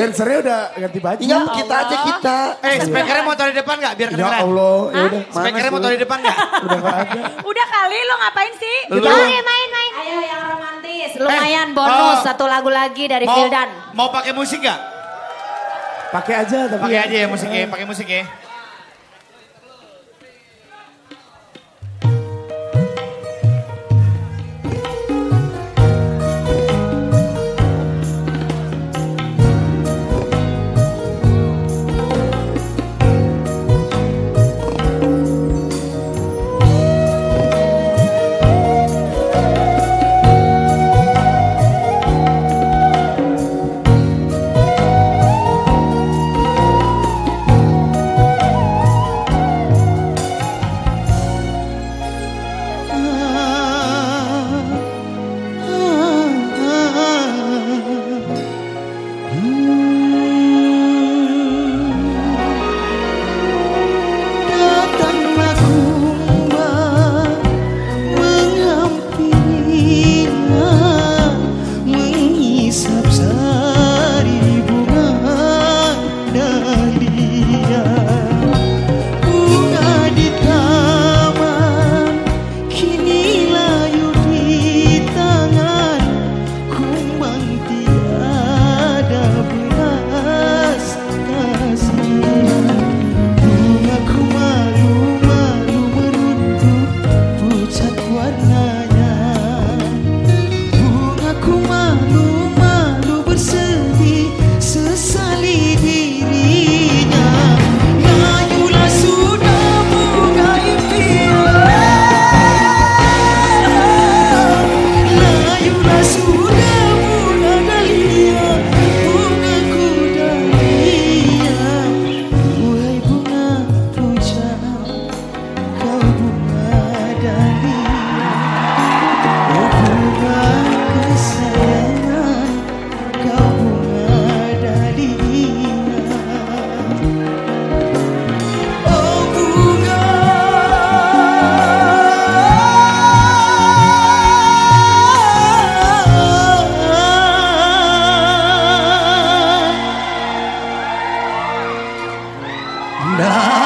Dancernya udah ganti baju. Iya kita aja kita. Eh, speakernya mau taruh di depan nggak? Biar Ya kedengeran. Allah, ya udah. Speakernya mau taruh di depan nggak? Udah gak ada. Udah kali lo ngapain sih? Lu. Oke main main. Ayo yang romantis. Lumayan Eh, bonus oh. satu lagu lagi dari Mau, Vildan. mau pakai musik nggak? Pakai aja tapi. Pakai ya. aja ya musiknya, pakai musik ya. sun. Nah.